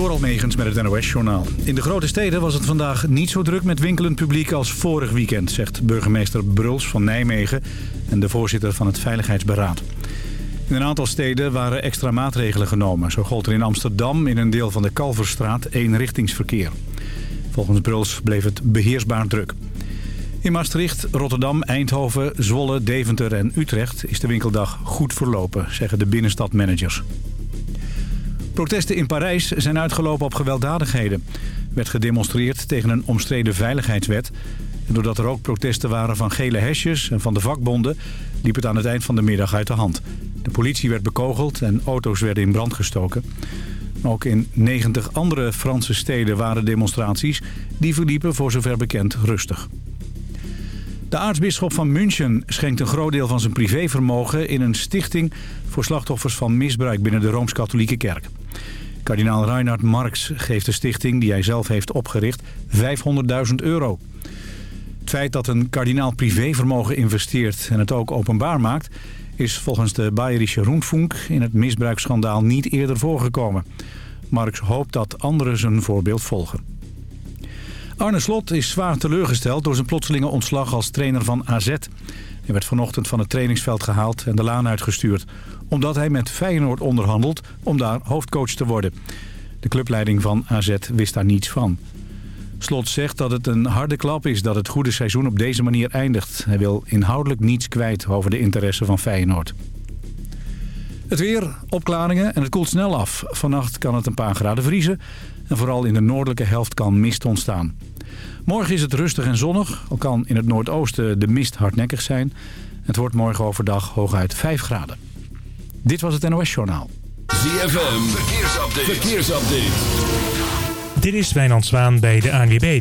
Door Almegens met het NOS-journaal. In de grote steden was het vandaag niet zo druk met winkelend publiek als vorig weekend... zegt burgemeester Bruls van Nijmegen en de voorzitter van het Veiligheidsberaad. In een aantal steden waren extra maatregelen genomen. Zo gold er in Amsterdam in een deel van de Kalverstraat eenrichtingsverkeer. Volgens Bruls bleef het beheersbaar druk. In Maastricht, Rotterdam, Eindhoven, Zwolle, Deventer en Utrecht is de winkeldag goed verlopen, zeggen de binnenstadmanagers. Protesten in Parijs zijn uitgelopen op gewelddadigheden. Er werd gedemonstreerd tegen een omstreden veiligheidswet. En doordat er ook protesten waren van gele hesjes en van de vakbonden... liep het aan het eind van de middag uit de hand. De politie werd bekogeld en auto's werden in brand gestoken. Ook in 90 andere Franse steden waren demonstraties. Die verliepen voor zover bekend rustig. De aartsbisschop van München schenkt een groot deel van zijn privévermogen... in een stichting voor slachtoffers van misbruik binnen de Rooms-Katholieke Kerk. Kardinaal Reinhard Marx geeft de stichting, die hij zelf heeft opgericht, 500.000 euro. Het feit dat een kardinaal privévermogen investeert en het ook openbaar maakt... is volgens de Bayerische Rundfunk in het misbruiksschandaal niet eerder voorgekomen. Marx hoopt dat anderen zijn voorbeeld volgen. Arne Slot is zwaar teleurgesteld door zijn plotselinge ontslag als trainer van AZ. Hij werd vanochtend van het trainingsveld gehaald en de laan uitgestuurd... omdat hij met Feyenoord onderhandelt om daar hoofdcoach te worden. De clubleiding van AZ wist daar niets van. Slot zegt dat het een harde klap is dat het goede seizoen op deze manier eindigt. Hij wil inhoudelijk niets kwijt over de interesse van Feyenoord. Het weer, opklaringen en het koelt snel af. Vannacht kan het een paar graden vriezen. En vooral in de noordelijke helft kan mist ontstaan. Morgen is het rustig en zonnig. Al kan in het noordoosten de mist hardnekkig zijn. Het wordt morgen overdag hooguit 5 graden. Dit was het NOS Journaal. ZFM, verkeersupdate. verkeersupdate. Dit is Wijnand Zwaan bij de ANWB.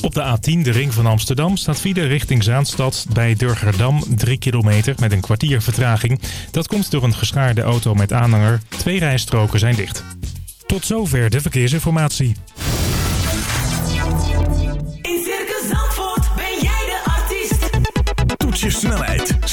Op de A10, de ring van Amsterdam, staat file richting Zaanstad bij Durgerdam 3 kilometer met een kwartier vertraging. Dat komt door een geschaarde auto met aanhanger. Twee rijstroken zijn dicht. Tot zover de verkeersinformatie. In Circus Zandvoort ben jij de artiest. Toets je snelheid,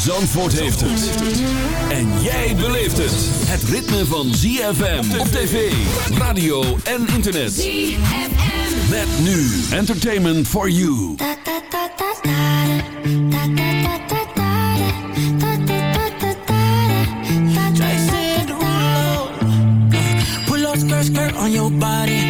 Zandvoort heeft het. En jij beleeft het. Het ritme van ZFM op tv, radio en internet. ZFM. Met nu Entertainment for You. Pull up skirt, skirt on your body.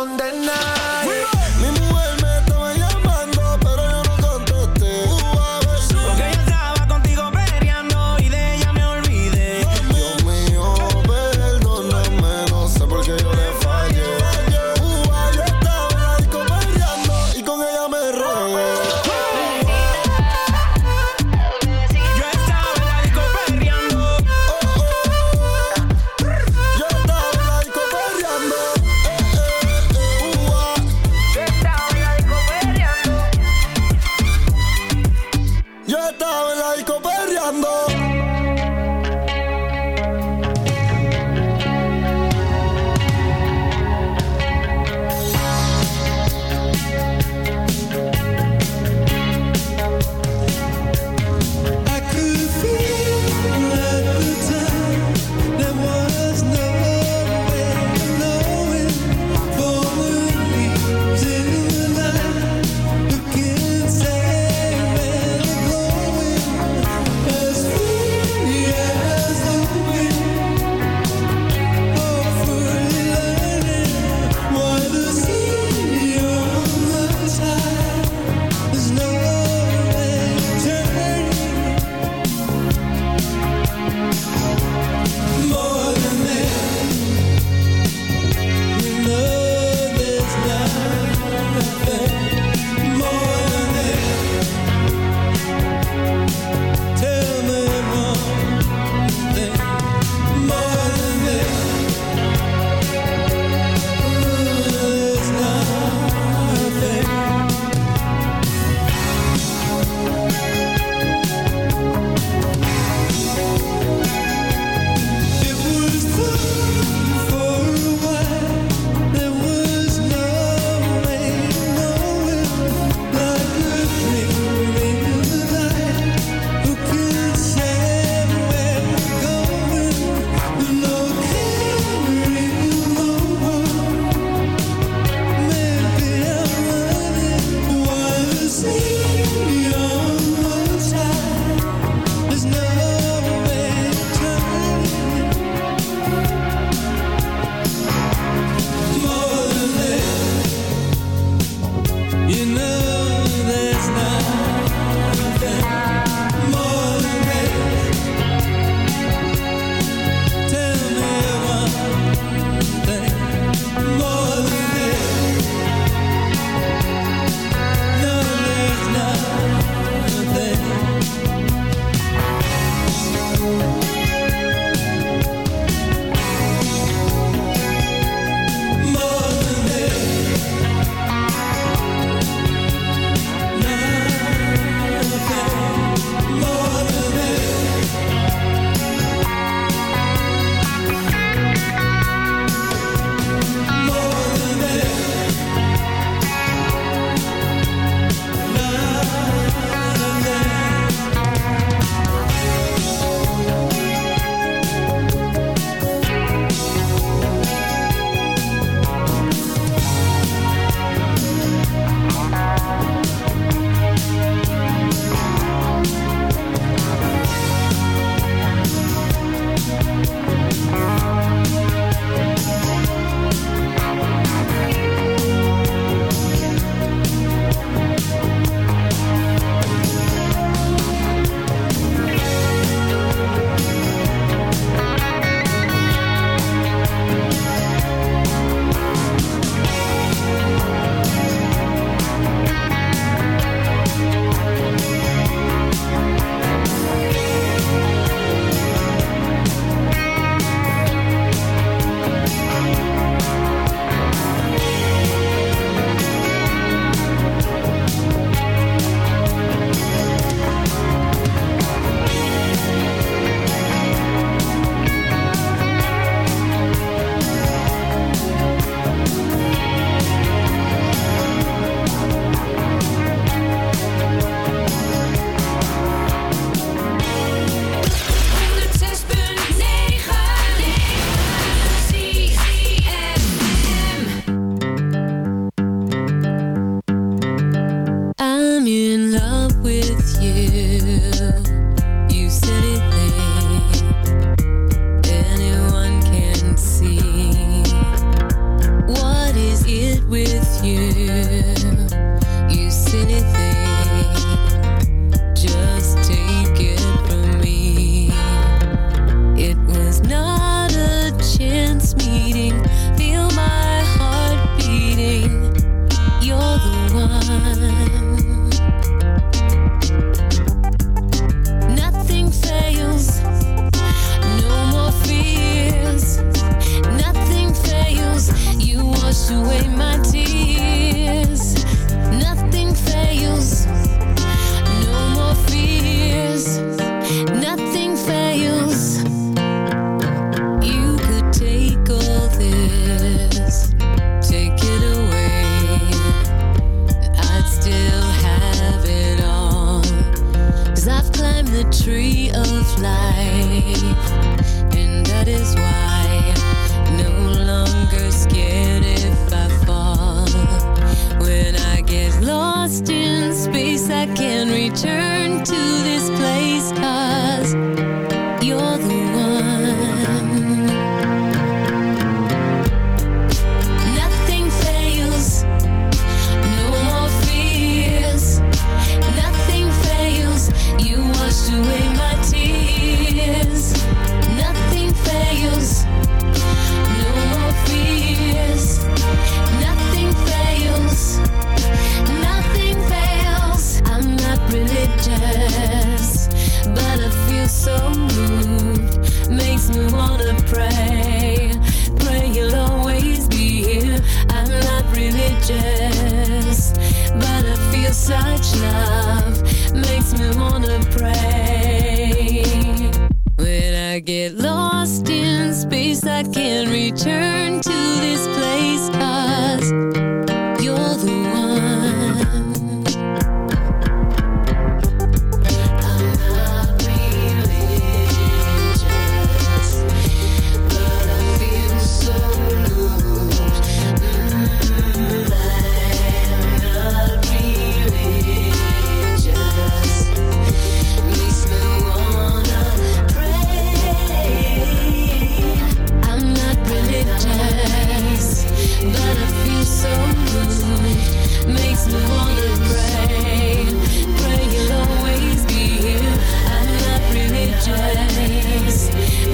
condena.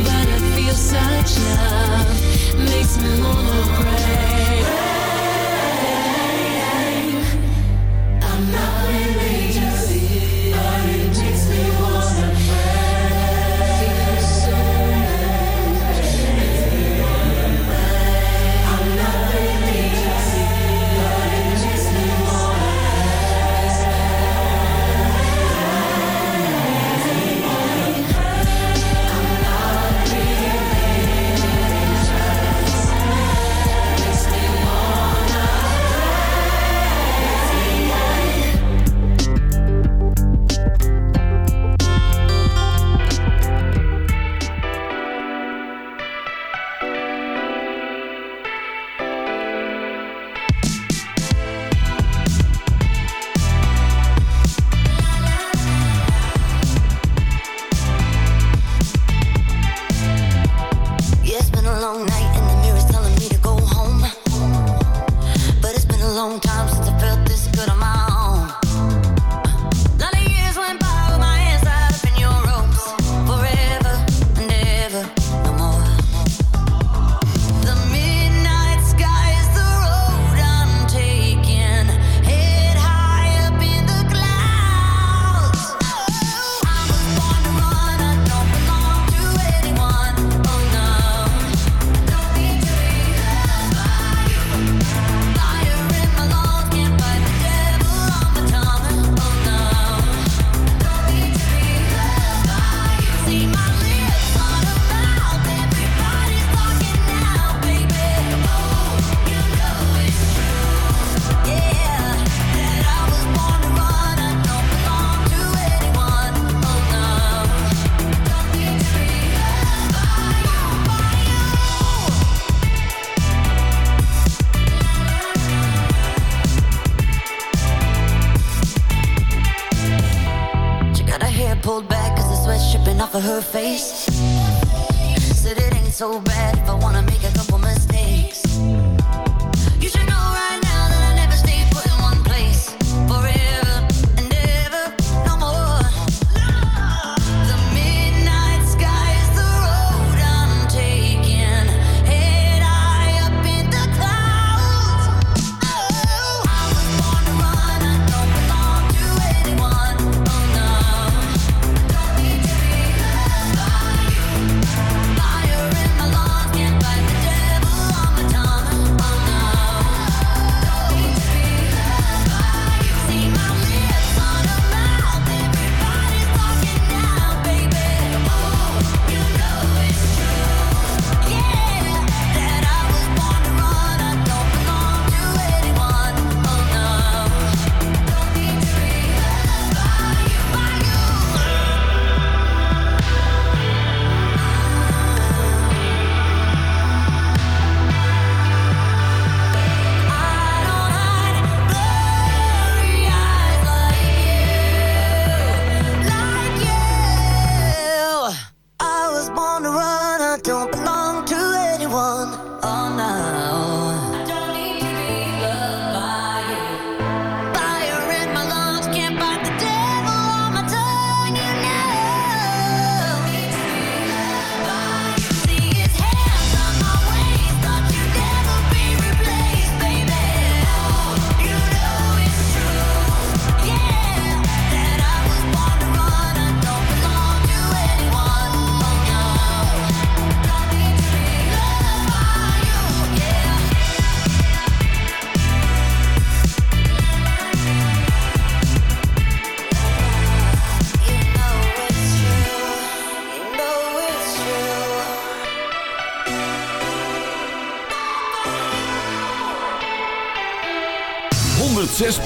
But I feel such love. Makes me wanna pray.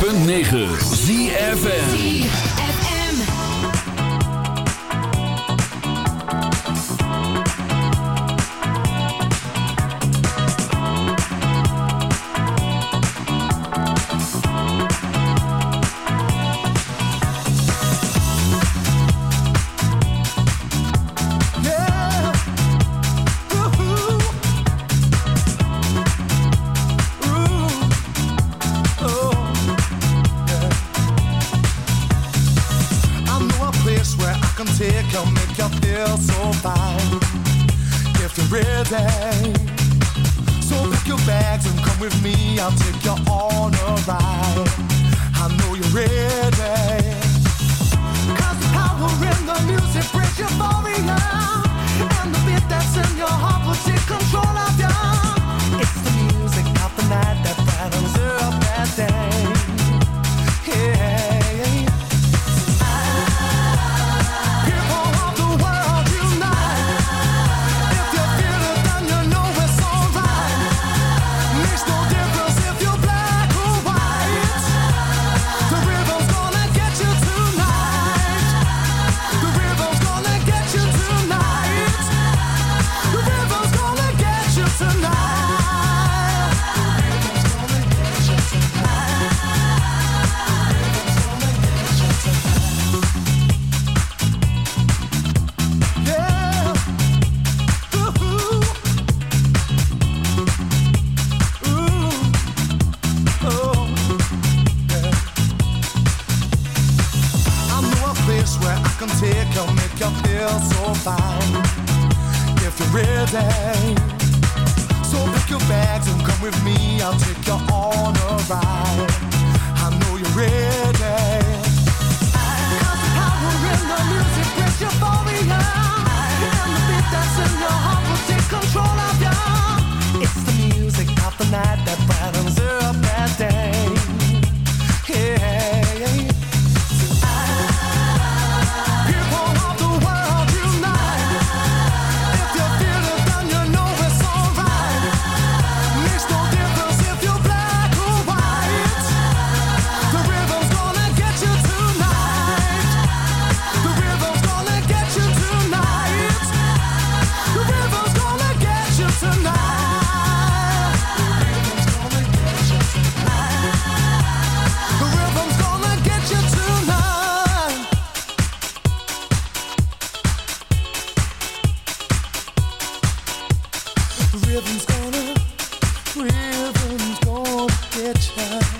106.9 ZFN rhythm's gonna, get ya.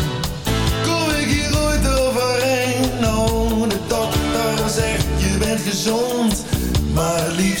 gezond, maar liefst